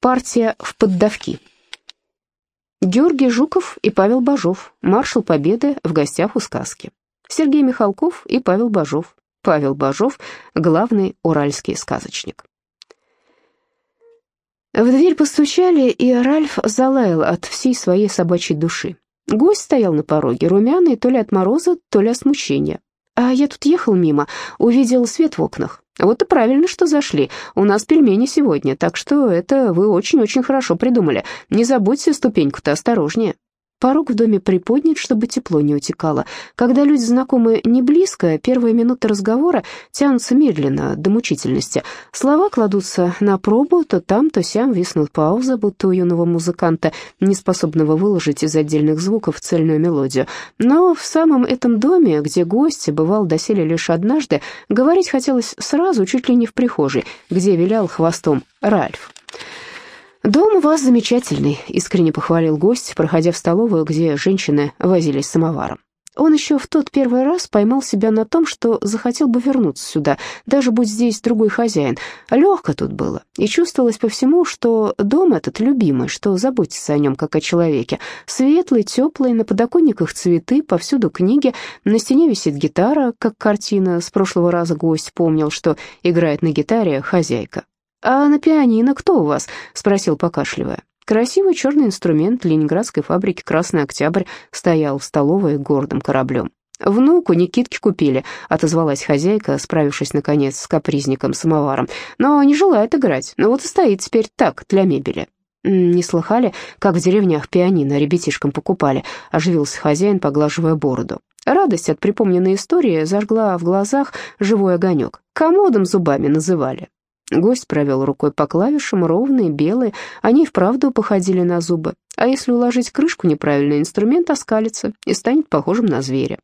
Партия в поддавки. Георгий Жуков и Павел Бажов, маршал Победы в гостях у сказки. Сергей Михалков и Павел Бажов. Павел Бажов — главный уральский сказочник. В дверь постучали, и Ральф залаял от всей своей собачьей души. Гость стоял на пороге, румяный то ли от мороза, то ли от смущения. А я тут ехал мимо, увидел свет в окнах. Вот и правильно, что зашли. У нас пельмени сегодня, так что это вы очень-очень хорошо придумали. Не забудьте ступеньку-то осторожнее. Порог в доме приподнят, чтобы тепло не утекало. Когда люди знакомы не близко, первые минуты разговора тянутся медленно, до мучительности. Слова кладутся на пробу, то там, то сям виснут паузы, будто у юного музыканта, не способного выложить из отдельных звуков цельную мелодию. Но в самом этом доме, где гости бывал доселе лишь однажды, говорить хотелось сразу, чуть ли не в прихожей, где вилял хвостом Ральф. «Дом у вас замечательный», — искренне похвалил гость, проходя в столовую, где женщины возились самоваром. Он еще в тот первый раз поймал себя на том, что захотел бы вернуться сюда, даже будь здесь другой хозяин. Легко тут было, и чувствовалось по всему, что дом этот любимый, что заботится о нем, как о человеке. Светлый, теплый, на подоконниках цветы, повсюду книги, на стене висит гитара, как картина. С прошлого раза гость помнил, что играет на гитаре хозяйка. «А на пианино кто у вас?» — спросил, покашливая. Красивый черный инструмент ленинградской фабрики «Красный Октябрь» стоял в столовой гордым кораблем. «Внуку Никитке купили», — отозвалась хозяйка, справившись, наконец, с капризником-самоваром. «Но не желает играть, ну вот и стоит теперь так, для мебели». «Не слыхали, как в деревнях пианино ребятишкам покупали?» — оживился хозяин, поглаживая бороду. Радость от припомненной истории зажгла в глазах живой огонек. «Комодом зубами называли». Гость провел рукой по клавишам, ровные, белые, они вправду походили на зубы. А если уложить крышку неправильно, инструмент оскалится и станет похожим на зверя.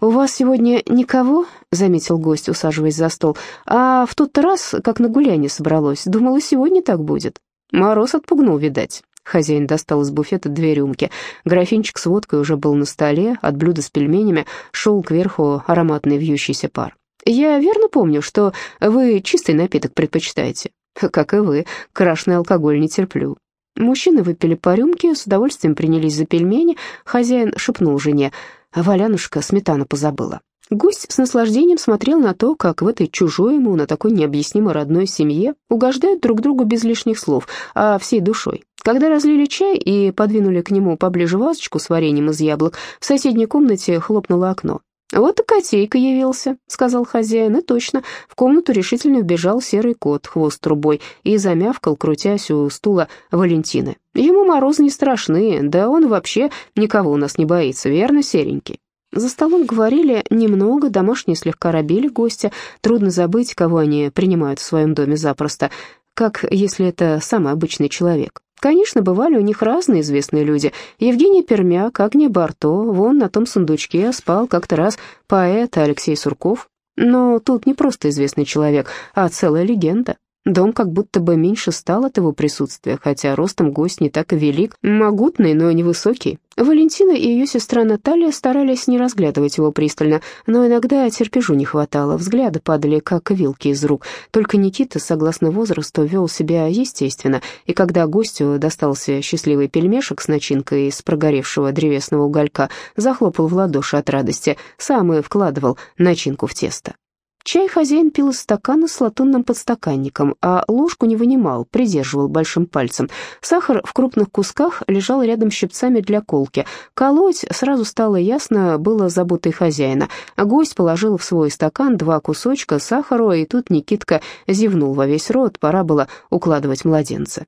«У вас сегодня никого?» — заметил гость, усаживаясь за стол. «А в тот раз, как на гуляние собралось, думала, сегодня так будет». Мороз отпугнул, видать. Хозяин достал из буфета две рюмки. Графинчик с водкой уже был на столе, от блюда с пельменями шел кверху ароматный вьющийся пар. Я верно помню, что вы чистый напиток предпочитаете? Как и вы, крашеный алкоголь не терплю. Мужчины выпили по рюмке, с удовольствием принялись за пельмени. Хозяин шепнул жене, Валянушка сметану позабыла. Гость с наслаждением смотрел на то, как в этой чужой ему, на такой необъяснимо родной семье, угождают друг другу без лишних слов, а всей душой. Когда разлили чай и подвинули к нему поближе вазочку с вареньем из яблок, в соседней комнате хлопнуло окно. «Вот и котейка явился», — сказал хозяин, и точно, в комнату решительно вбежал серый кот, хвост трубой, и замявкал, крутясь у стула Валентины. «Ему морозы не страшны, да он вообще никого у нас не боится, верно, серенький?» За столом говорили немного, домашние слегка робили гостя, трудно забыть, кого они принимают в своем доме запросто, как если это самый обычный человек. Конечно, бывали у них разные известные люди. Евгений Пермяк, Агния Барто, вон на том сундучке спал как-то раз поэт Алексей Сурков. Но тут не просто известный человек, а целая легенда. Дом как будто бы меньше стал от его присутствия, хотя ростом гость не так и велик, могутный, но невысокий. Валентина и ее сестра Наталья старались не разглядывать его пристально, но иногда терпежу не хватало, взгляды падали, как вилки из рук. Только Никита, согласно возрасту, вел себя естественно, и когда гостю достался счастливый пельмешек с начинкой из прогоревшего древесного уголька, захлопал в ладоши от радости, сам и вкладывал начинку в тесто. Чай хозяин пил из стакана с латунным подстаканником, а ложку не вынимал, придерживал большим пальцем. Сахар в крупных кусках лежал рядом с щипцами для колки. Колоть, сразу стало ясно, было заботой хозяина. Гость положил в свой стакан два кусочка сахара, и тут Никитка зевнул во весь рот, пора было укладывать младенца.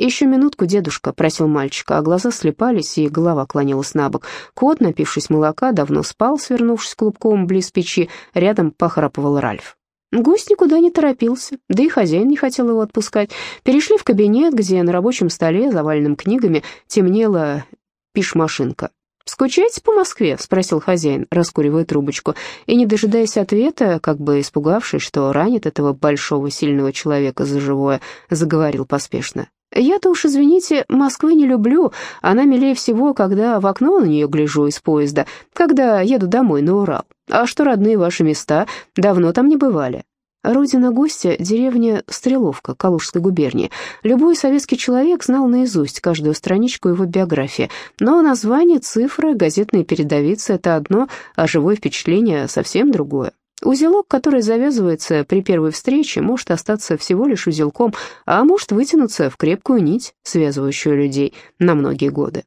«Еще минутку, дедушка», — просил мальчика, а глаза слепались, и голова клонилась на бок. Кот, напившись молока, давно спал, свернувшись клубком близ печи, рядом похрапывал Ральф. Гость никуда не торопился, да и хозяин не хотел его отпускать. Перешли в кабинет, где на рабочем столе, заваленном книгами, темнела пишмашинка. «Скучаете по Москве?» — спросил хозяин, раскуривая трубочку. И, не дожидаясь ответа, как бы испугавшись, что ранит этого большого сильного человека за живое, заговорил поспешно. Я-то уж, извините, Москвы не люблю. Она милее всего, когда в окно на нее гляжу из поезда, когда еду домой на Урал. А что родные ваши места, давно там не бывали. Родина гостя — деревня Стреловка Калужской губернии. Любой советский человек знал наизусть каждую страничку его биографии, но название, цифры, газетные передовицы — это одно, а живое впечатление — совсем другое. Узелок, который завязывается при первой встрече, может остаться всего лишь узелком, а может вытянуться в крепкую нить, связывающую людей на многие годы.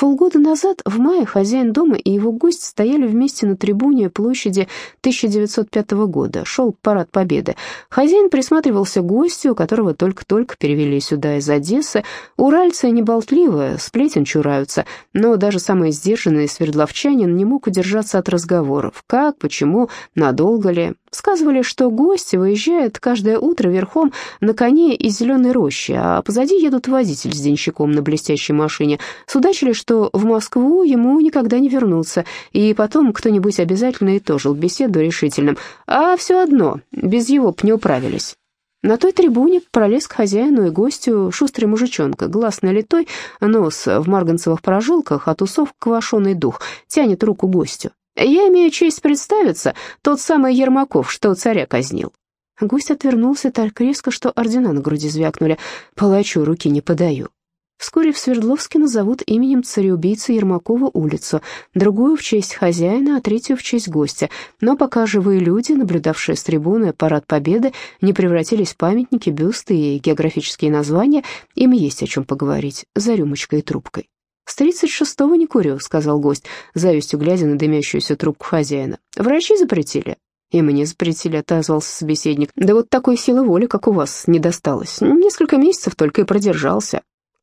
Полгода назад, в мае, хозяин дома и его гость стояли вместе на трибуне площади 1905 года. Шел парад Победы. Хозяин присматривался гостю, которого только-только перевели сюда из Одессы. Уральцы неболтливые, сплетен чураются, но даже самый сдержанный свердловчанин не мог удержаться от разговоров. Как, почему, надолго ли. Сказывали, что гость выезжает каждое утро верхом на коне из зеленой рощи, а позади едут водитель с денщиком на блестящей машине. Судачили, что в Москву ему никогда не вернуться, и потом кто-нибудь обязательно итожил беседу решительным. А все одно, без его б не управились. На той трибуне пролез к хозяину и гостю шустрый мужичонка, глаз налитой, нос в марганцевых прожилках, от усов квашеный дух, тянет руку гостю. «Я имею честь представиться, тот самый Ермаков, что царя казнил». Гость отвернулся так резко, что ордена на груди звякнули. «Палачу руки не подаю». Вскоре в Свердловске назовут именем цареубийцы Ермакова улицу, другую в честь хозяина, а третью в честь гостя. Но пока живые люди, наблюдавшие с трибуны парад Победы, не превратились в памятники, бюсты и географические названия, им есть о чем поговорить за рюмочкой и трубкой. «С тридцать шестого не курю», — сказал гость, завистью глядя на дымящуюся трубку хозяина. «Врачи запретили». «И мне запретили», — отозвался собеседник. «Да вот такой силы воли, как у вас, не досталось. Несколько месяцев только и продержался».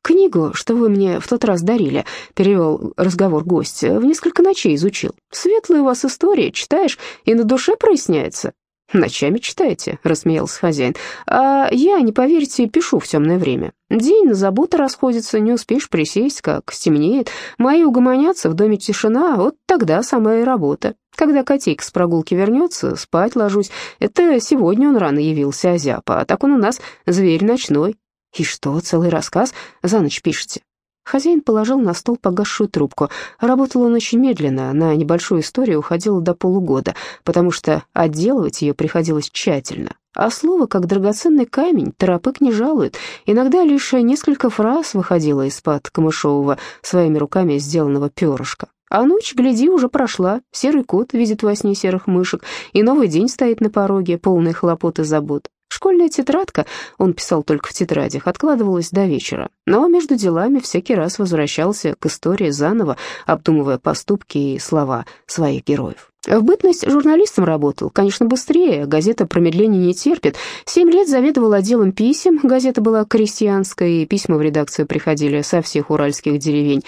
«Книгу, что вы мне в тот раз дарили», — перевел разговор гость, — «в несколько ночей изучил. Светлая у вас история, читаешь, и на душе проясняется». «Ночами читаете?» — рассмеялся хозяин. «А я, не поверите, пишу в темное время. День на заботы расходится, не успеешь присесть, как стемнеет. Мои угомонятся, в доме тишина, вот тогда самая работа. Когда котейка с прогулки вернется, спать ложусь. Это сегодня он рано явился, озяпа, а так он у нас зверь ночной. «И что, целый рассказ за ночь пишете?» Хозяин положил на стол погасшую трубку. Работал он очень медленно, на небольшую историю уходило до полугода, потому что отделывать ее приходилось тщательно. А слово, как драгоценный камень, торопык не жалует. Иногда лишь несколько фраз выходило из-под камышового своими руками сделанного перышка. А ночь, гляди, уже прошла, серый кот видит во сне серых мышек, и новый день стоит на пороге, полный хлопот и забот. Школьная тетрадка, он писал только в тетрадях, откладывалась до вечера, но между делами всякий раз возвращался к истории заново, обдумывая поступки и слова своих героев. В бытность журналистом работал, конечно, быстрее, газета промедления не терпит. Семь лет заведовал отделом писем, газета была крестьянской, и письма в редакцию приходили со всех уральских деревень.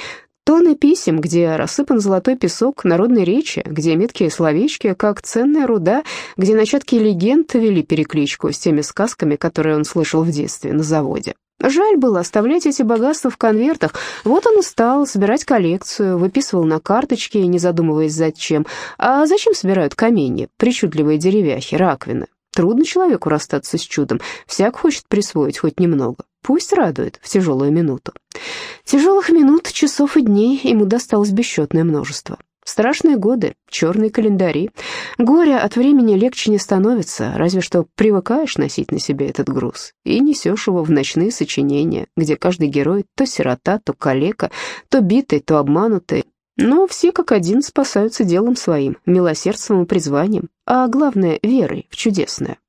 Тонны писем, где рассыпан золотой песок народной речи, где меткие словечки, как ценная руда, где начатки легенд вели перекличку с теми сказками, которые он слышал в детстве на заводе. Жаль было оставлять эти богатства в конвертах. Вот он и стал собирать коллекцию, выписывал на карточке, не задумываясь зачем. А зачем собирают камни, причудливые деревяхи, раковины? Трудно человеку расстаться с чудом, всяк хочет присвоить хоть немного. Пусть радует в тяжелую минуту. Тяжелых минут, часов и дней ему досталось бесчетное множество. Страшные годы, черные календари. Горе от времени легче не становится, разве что привыкаешь носить на себе этот груз и несешь его в ночные сочинения, где каждый герой то сирота, то калека, то битый, то обманутый. Но все как один спасаются делом своим, милосердством и призванием, а главное — верой в чудесное.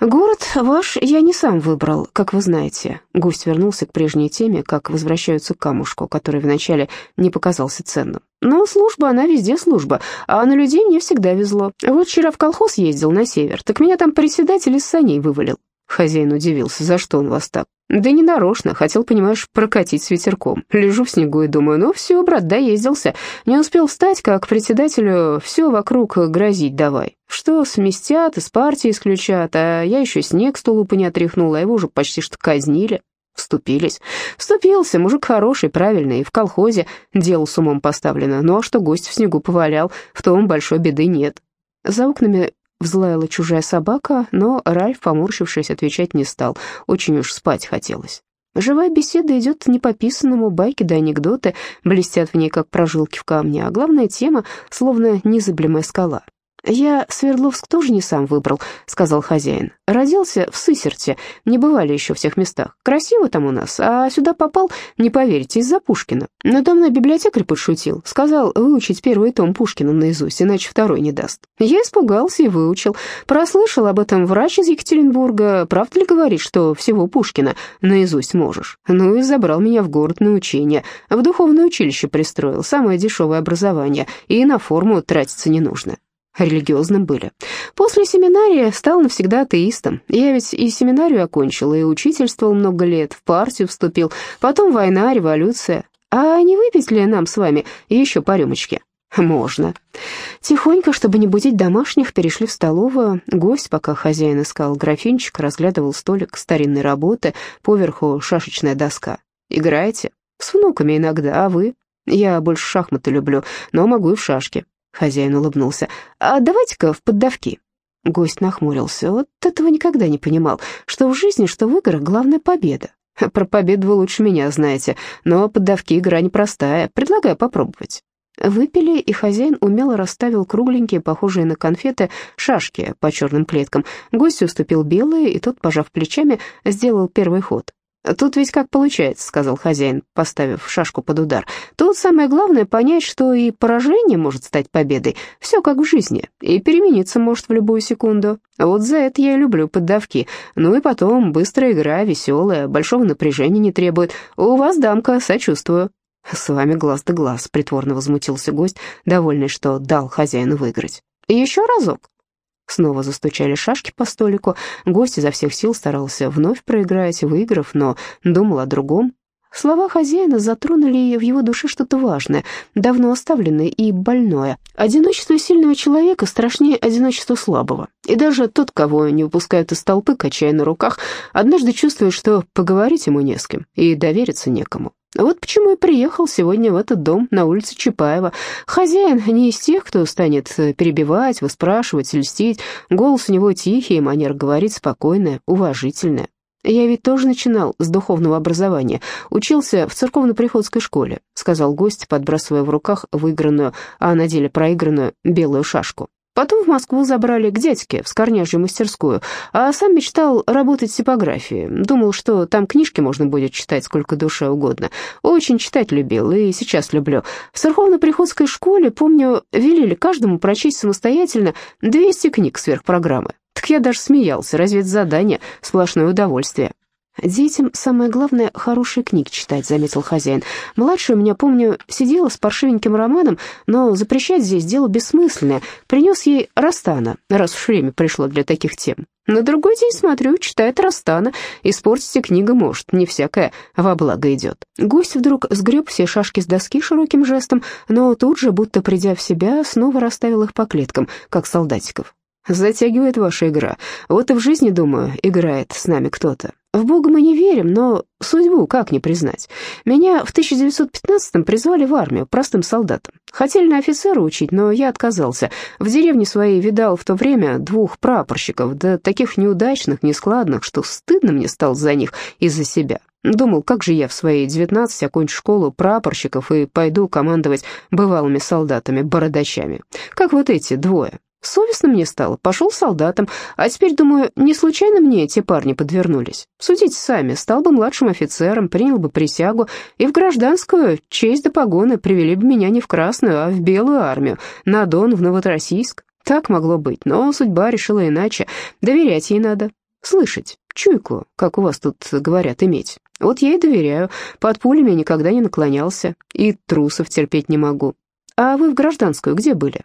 «Город ваш я не сам выбрал, как вы знаете». Гость вернулся к прежней теме, как возвращаются к камушку, который вначале не показался ценным. «Но служба, она везде служба, а на людей мне всегда везло. Вот вчера в колхоз ездил на север, так меня там председатель из саней вывалил». Хозяин удивился, за что он вас так? Да не нарочно, хотел, понимаешь, прокатить с ветерком. Лежу в снегу и думаю, ну все, брат, доездился. Не успел встать, как председателю все вокруг грозить давай. Что сместят, из партии исключат, а я еще снег с тулупа не отряхнула, его уже почти что казнили. Вступились. Вступился, мужик хороший, правильный, и в колхозе дело с умом поставлено. Ну а что гость в снегу повалял, в том большой беды нет. За окнами Взлаяла чужая собака, но Ральф, поморщившись, отвечать не стал. Очень уж спать хотелось. Живая беседа идет не по писанному, байки да анекдоты блестят в ней, как прожилки в камне, а главная тема, словно незыблемая скала. «Я Свердловск тоже не сам выбрал», — сказал хозяин. «Родился в Сысерте, не бывали еще в всех местах. Красиво там у нас, а сюда попал, не поверите, из-за Пушкина. Надо мной библиотекарь подшутил, сказал выучить первый том Пушкина наизусть, иначе второй не даст. Я испугался и выучил. Прослышал об этом врач из Екатеринбурга. Правда ли говорит, что всего Пушкина наизусть можешь? Ну и забрал меня в город на учение. В духовное училище пристроил, самое дешевое образование, и на форму тратиться не нужно религиозным были. После семинарии стал навсегда атеистом. Я ведь и семинарию окончил, и учительствовал много лет, в партию вступил, потом война, революция. А не выпить ли нам с вами еще по рюмочке? Можно. Тихонько, чтобы не будить домашних, перешли в столовую. Гость, пока хозяин искал графинчик, разглядывал столик старинной работы, поверху шашечная доска. «Играете?» «С внуками иногда, а вы?» «Я больше шахматы люблю, но могу и в шашки». Хозяин улыбнулся. «А давайте-ка в поддавки». Гость нахмурился. Вот этого никогда не понимал, что в жизни, что в играх главная победа. Про победу вы лучше меня знаете, но поддавки игра непростая. Предлагаю попробовать. Выпили, и хозяин умело расставил кругленькие, похожие на конфеты, шашки по черным клеткам. Гость уступил белые, и тот, пожав плечами, сделал первый ход. «Тут ведь как получается», — сказал хозяин, поставив шашку под удар. «Тут самое главное понять, что и поражение может стать победой. Все как в жизни, и перемениться может в любую секунду. Вот за это я и люблю поддавки. Ну и потом, быстрая игра, веселая, большого напряжения не требует. У вас, дамка, сочувствую». «С вами глаз да глаз», — притворно возмутился гость, довольный, что дал хозяину выиграть. «Еще разок». Снова застучали шашки по столику. Гость изо всех сил старался вновь проиграть, выиграв, но думал о другом. Слова хозяина затронули в его душе что-то важное, давно оставленное и больное. Одиночество сильного человека страшнее одиночества слабого. И даже тот, кого не выпускают из толпы, качая на руках, однажды чувствует, что поговорить ему не с кем и довериться некому. Вот почему я приехал сегодня в этот дом на улице Чапаева. Хозяин не из тех, кто станет перебивать, выспрашивать, льстить. Голос у него тихий, манера говорить спокойная, уважительная. «Я ведь тоже начинал с духовного образования, учился в церковно-приходской школе», сказал гость, подбрасывая в руках выигранную, а на деле проигранную белую шашку. Потом в Москву забрали к дядьке в скорняжью мастерскую, а сам мечтал работать в типографии. Думал, что там книжки можно будет читать сколько душе угодно. Очень читать любил и сейчас люблю. В церковно-приходской школе, помню, велели каждому прочесть самостоятельно 200 книг сверх программы. Так я даже смеялся, разве это задание, сплошное удовольствие. «Детям самое главное — хорошие книги читать», — заметил хозяин. «Младшая у меня, помню, сидела с паршивеньким романом, но запрещать здесь дело бессмысленное. Принес ей Растана, раз уж время пришло для таких тем. На другой день, смотрю, читает Растана. Испортить книга может, не всякая во благо идет». Гость вдруг сгреб все шашки с доски широким жестом, но тут же, будто придя в себя, снова расставил их по клеткам, как солдатиков. «Затягивает ваша игра. Вот и в жизни, думаю, играет с нами кто-то. В Бога мы не верим, но судьбу как не признать? Меня в 1915-м призвали в армию простым солдатом. Хотели на офицера учить, но я отказался. В деревне своей видал в то время двух прапорщиков, да таких неудачных, нескладных, что стыдно мне стало за них и за себя. Думал, как же я в свои 19 окончу школу прапорщиков и пойду командовать бывалыми солдатами-бородачами, как вот эти двое. Совестно мне стало, пошел солдатом, а теперь, думаю, не случайно мне эти парни подвернулись. Судите сами, стал бы младшим офицером, принял бы присягу, и в гражданскую честь да погоны привели бы меня не в красную, а в белую армию, на Дон, в Новороссийск. Так могло быть, но судьба решила иначе, доверять ей надо, слышать, чуйку, как у вас тут говорят, иметь. Вот я и доверяю, под пулями никогда не наклонялся, и трусов терпеть не могу. А вы в гражданскую где были?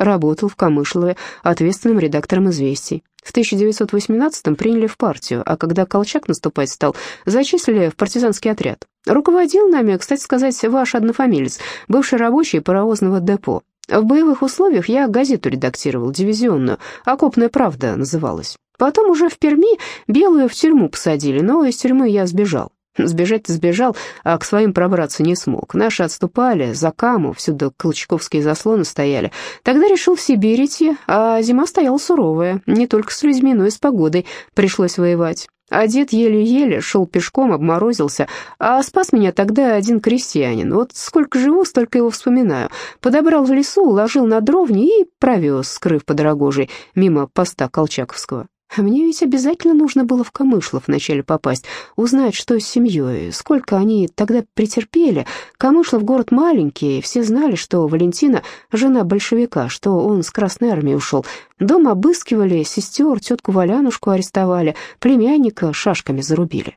Работал в Камышлове ответственным редактором «Известий». В 1918-м приняли в партию, а когда Колчак наступать стал, зачислили в партизанский отряд. Руководил нами, кстати сказать, ваш однофамилец, бывший рабочий паровозного депо. В боевых условиях я газету редактировал, дивизионную, «Окопная правда» называлась. Потом уже в Перми белую в тюрьму посадили, но из тюрьмы я сбежал. Сбежать-то сбежал, а к своим пробраться не смог. Наши отступали, за Каму, всюду колчаковские заслоны стояли. Тогда решил в Сибирь идти, а зима стояла суровая. Не только с людьми, но и с погодой пришлось воевать. Одет еле-еле, шел пешком, обморозился, а спас меня тогда один крестьянин. Вот сколько живу, столько его вспоминаю. Подобрал в лесу, уложил на дровни и провез, скрыв под рогожей, мимо поста Колчаковского. Мне ведь обязательно нужно было в Камышлов вначале попасть, узнать, что с семьей, сколько они тогда претерпели. Камышлов город маленький, все знали, что Валентина — жена большевика, что он с Красной Армии ушел. Дом обыскивали, сестер, тетку Валянушку арестовали, племянника шашками зарубили.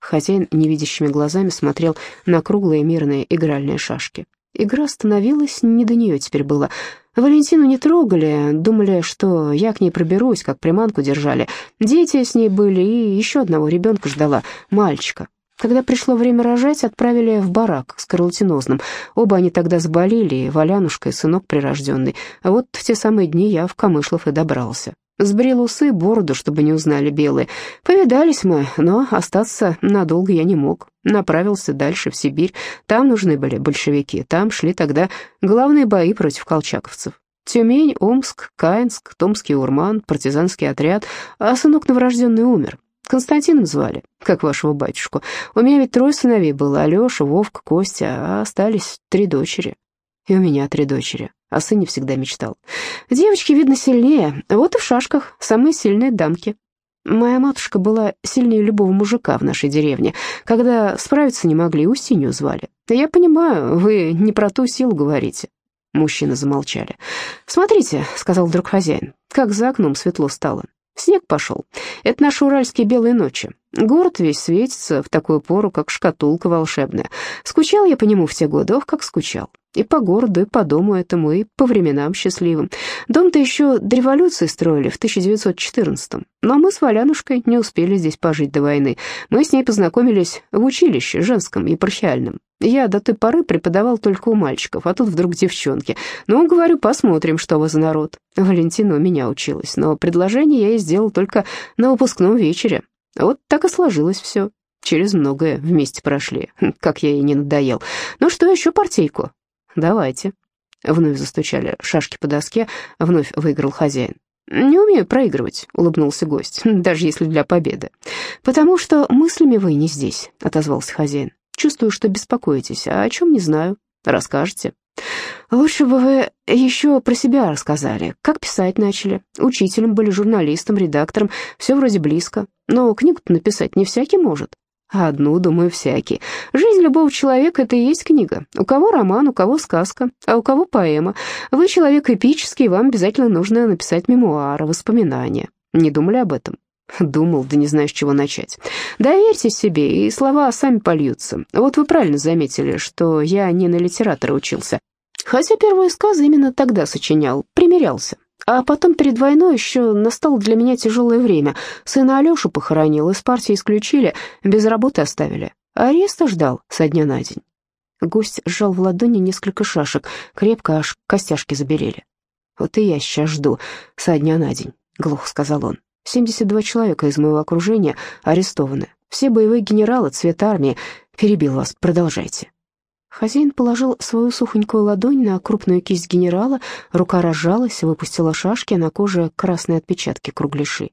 Хозяин невидящими глазами смотрел на круглые мирные игральные шашки. Игра становилась, не до нее теперь было — Валентину не трогали, думали, что я к ней проберусь, как приманку держали. Дети с ней были, и еще одного ребенка ждала, мальчика. Когда пришло время рожать, отправили в барак с карлатинозным. Оба они тогда заболели, Валянушка и сынок прирожденный. А вот в те самые дни я в Камышлов и добрался. Сбрил усы, бороду, чтобы не узнали белые. Повидались мы, но остаться надолго я не мог. Направился дальше, в Сибирь. Там нужны были большевики. Там шли тогда главные бои против колчаковцев. Тюмень, Омск, Каинск, Томский Урман, партизанский отряд. А сынок новорожденный умер. Константином звали, как вашего батюшку. У меня ведь трое сыновей было, Алеша, Вовка, Костя, а остались три дочери. И у меня три дочери о сыне всегда мечтал. Девочки, видно, сильнее, вот и в шашках самые сильные дамки. Моя матушка была сильнее любого мужика в нашей деревне. Когда справиться не могли, Устинью звали. Я понимаю, вы не про ту силу говорите. Мужчины замолчали. «Смотрите», — сказал вдруг хозяин, — «как за окном светло стало. Снег пошел. Это наши уральские белые ночи. Город весь светится в такую пору, как шкатулка волшебная. Скучал я по нему в те годы, ох, как скучал. И по городу, и по дому этому, и по временам счастливым. Дом-то еще до революции строили, в 1914-м. Но мы с Валянушкой не успели здесь пожить до войны. Мы с ней познакомились в училище женском, епархиальном. Я до той поры преподавал только у мальчиков, а тут вдруг девчонки. Ну, говорю, посмотрим, что вы за народ. Валентина у меня училась, но предложение я ей сделал только на выпускном вечере. Вот так и сложилось все. Через многое вместе прошли, как я ей не надоел. Ну что, еще партийку? Давайте. Вновь застучали шашки по доске, вновь выиграл хозяин. «Не умею проигрывать», — улыбнулся гость, — «даже если для победы». «Потому что мыслями вы не здесь», — отозвался хозяин. «Чувствую, что беспокоитесь, а о чем не знаю. Расскажете?» «Лучше бы вы еще про себя рассказали. Как писать начали? Учителем были, журналистом, редактором. Все вроде близко. Но книгу-то написать не всякий может. Одну, думаю, всякий. Жизнь любого человека — это и есть книга. У кого роман, у кого сказка, а у кого поэма. Вы человек эпический, вам обязательно нужно написать мемуары, воспоминания. Не думали об этом? Думал, да не знаю, с чего начать. Доверьтесь себе, и слова сами польются. Вот вы правильно заметили, что я не на литератора учился. Хотя первые сказы именно тогда сочинял, примерялся. А потом перед войной еще настало для меня тяжелое время. Сына Алешу похоронил, из партии исключили, без работы оставили. Ареста ждал со дня на день. Гость сжал в ладони несколько шашек, крепко аж костяшки заберели. «Вот и я сейчас жду со дня на день», — глухо сказал он. «72 человека из моего окружения арестованы. Все боевые генералы, цвет армии. Перебил вас, продолжайте». Хозяин положил свою сухонькую ладонь на крупную кисть генерала, рука разжалась, выпустила шашки, а на коже красные отпечатки кругляши.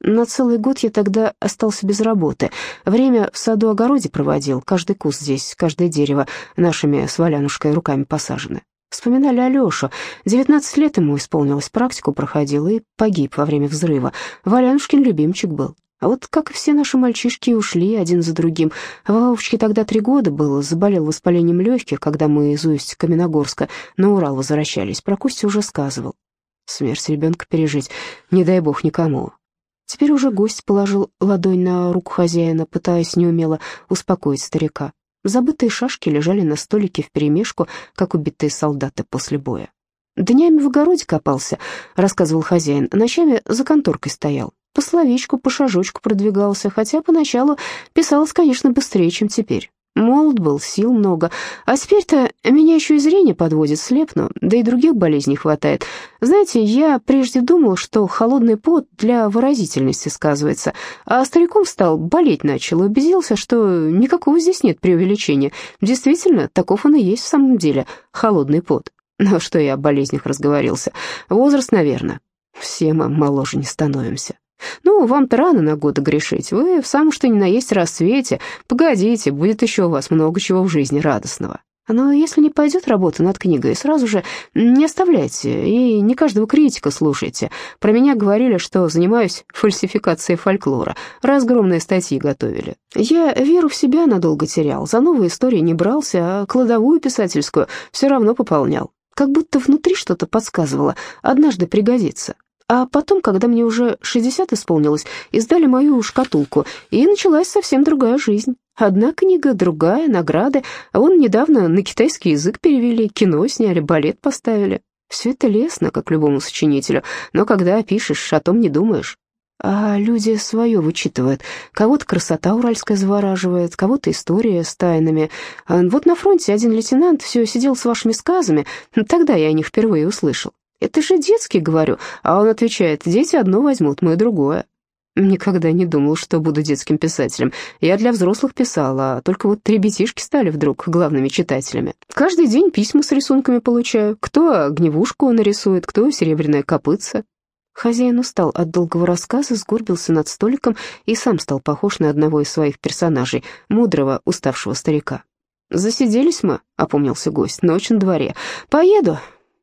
На целый год я тогда остался без работы. Время в саду-огороде проводил, каждый куст здесь, каждое дерево нашими с Валянушкой руками посажены. Вспоминали Алешу. Девятнадцать лет ему исполнилось, практику проходил и погиб во время взрыва. Валянушкин любимчик был. А вот как и все наши мальчишки ушли один за другим. Вовочке тогда три года было, заболел воспалением легких, когда мы из Усть-Каменогорска на Урал возвращались. Про Костю уже сказывал. Смерть ребенка пережить, не дай бог никому. Теперь уже гость положил ладонь на руку хозяина, пытаясь неумело успокоить старика. Забытые шашки лежали на столике вперемешку, как убитые солдаты после боя. «Днями в огороде копался», — рассказывал хозяин, — «ночами за конторкой стоял. По словечку, по шажочку продвигался, хотя поначалу писалось, конечно, быстрее, чем теперь. Молод был, сил много, а теперь-то меня еще и зрение подводит, слепну, да и других болезней хватает. Знаете, я прежде думал, что холодный пот для выразительности сказывается, а стариком стал, болеть начал, убедился, что никакого здесь нет преувеличения. Действительно, таков он и есть в самом деле, холодный пот. Но что я о болезнях разговорился? Возраст, наверное. Все мы моложе не становимся. Ну, вам-то рано на годы грешить. Вы в самом что ни на есть рассвете. Погодите, будет еще у вас много чего в жизни радостного. Но если не пойдет работа над книгой, сразу же не оставляйте и не каждого критика слушайте. Про меня говорили, что занимаюсь фальсификацией фольклора, разгромные статьи готовили. Я веру в себя надолго терял, за новые истории не брался, а кладовую писательскую все равно пополнял. Как будто внутри что-то подсказывало, однажды пригодится. А потом, когда мне уже 60 исполнилось, издали мою шкатулку, и началась совсем другая жизнь. Одна книга, другая, награды. Вон недавно на китайский язык перевели, кино сняли, балет поставили. Все это лестно, как любому сочинителю, но когда пишешь, о том не думаешь. А люди свое вычитывают. Кого-то красота уральская завораживает, кого-то история с тайнами. А вот на фронте один лейтенант все сидел с вашими сказами, тогда я о них впервые услышал. «Это же детский, говорю». А он отвечает, «Дети одно возьмут, мы другое». Никогда не думал, что буду детским писателем. Я для взрослых писал, а только вот ребятишки стали вдруг главными читателями. Каждый день письма с рисунками получаю. Кто огневушку нарисует, кто серебряное копытце. Хозяин устал от долгого рассказа, сгорбился над столиком и сам стал похож на одного из своих персонажей, мудрого, уставшего старика. «Засиделись мы», — опомнился гость, — «ночь на дворе. Поеду,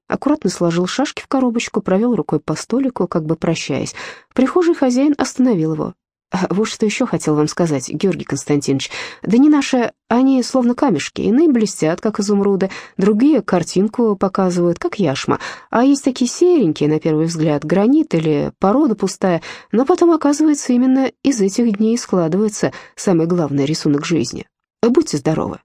аккуратно сложил шашки в коробочку, провел рукой по столику, как бы прощаясь. Прихожий хозяин остановил его. «А «Вот что еще хотел вам сказать, Георгий Константинович. Да не наши, они словно камешки, иные блестят, как изумруды, другие картинку показывают, как яшма, а есть такие серенькие, на первый взгляд, гранит или порода пустая, но потом, оказывается, именно из этих дней складывается самый главный рисунок жизни. Будьте здоровы».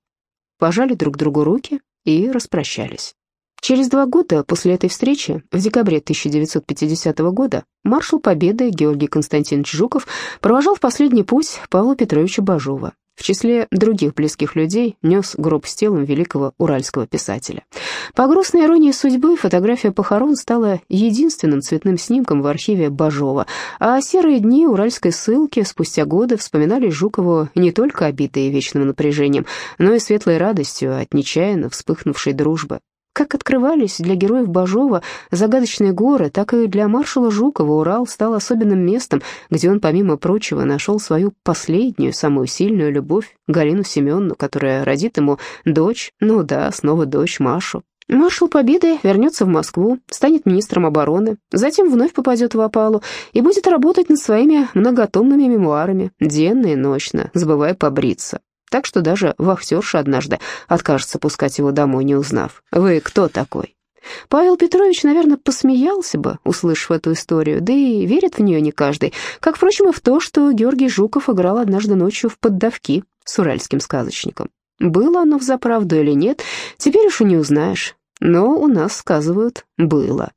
Пожали друг другу руки и распрощались. Через два года после этой встречи, в декабре 1950 года, маршал Победы Георгий Константинович Жуков провожал в последний путь Павла Петровича Бажова. В числе других близких людей нес гроб с телом великого уральского писателя. По грустной иронии судьбы, фотография похорон стала единственным цветным снимком в архиве Бажова, а серые дни уральской ссылки спустя годы вспоминали Жукову не только обитые вечным напряжением, но и светлой радостью от нечаянно вспыхнувшей дружбы. Как открывались для героев Бажова загадочные горы, так и для маршала Жукова Урал стал особенным местом, где он, помимо прочего, нашел свою последнюю, самую сильную любовь, Галину Семеновну, которая родит ему дочь, ну да, снова дочь Машу. Маршал Победы вернется в Москву, станет министром обороны, затем вновь попадет в опалу и будет работать над своими многотомными мемуарами, денно и ночно, забывая побриться так что даже вахтерша однажды откажется пускать его домой, не узнав. «Вы кто такой?» Павел Петрович, наверное, посмеялся бы, услышав эту историю, да и верит в нее не каждый, как, впрочем, и в то, что Георгий Жуков играл однажды ночью в поддавки с уральским сказочником. Было оно взаправду или нет, теперь уж и не узнаешь, но у нас, сказывают, было.